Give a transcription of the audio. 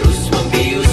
Rusman bir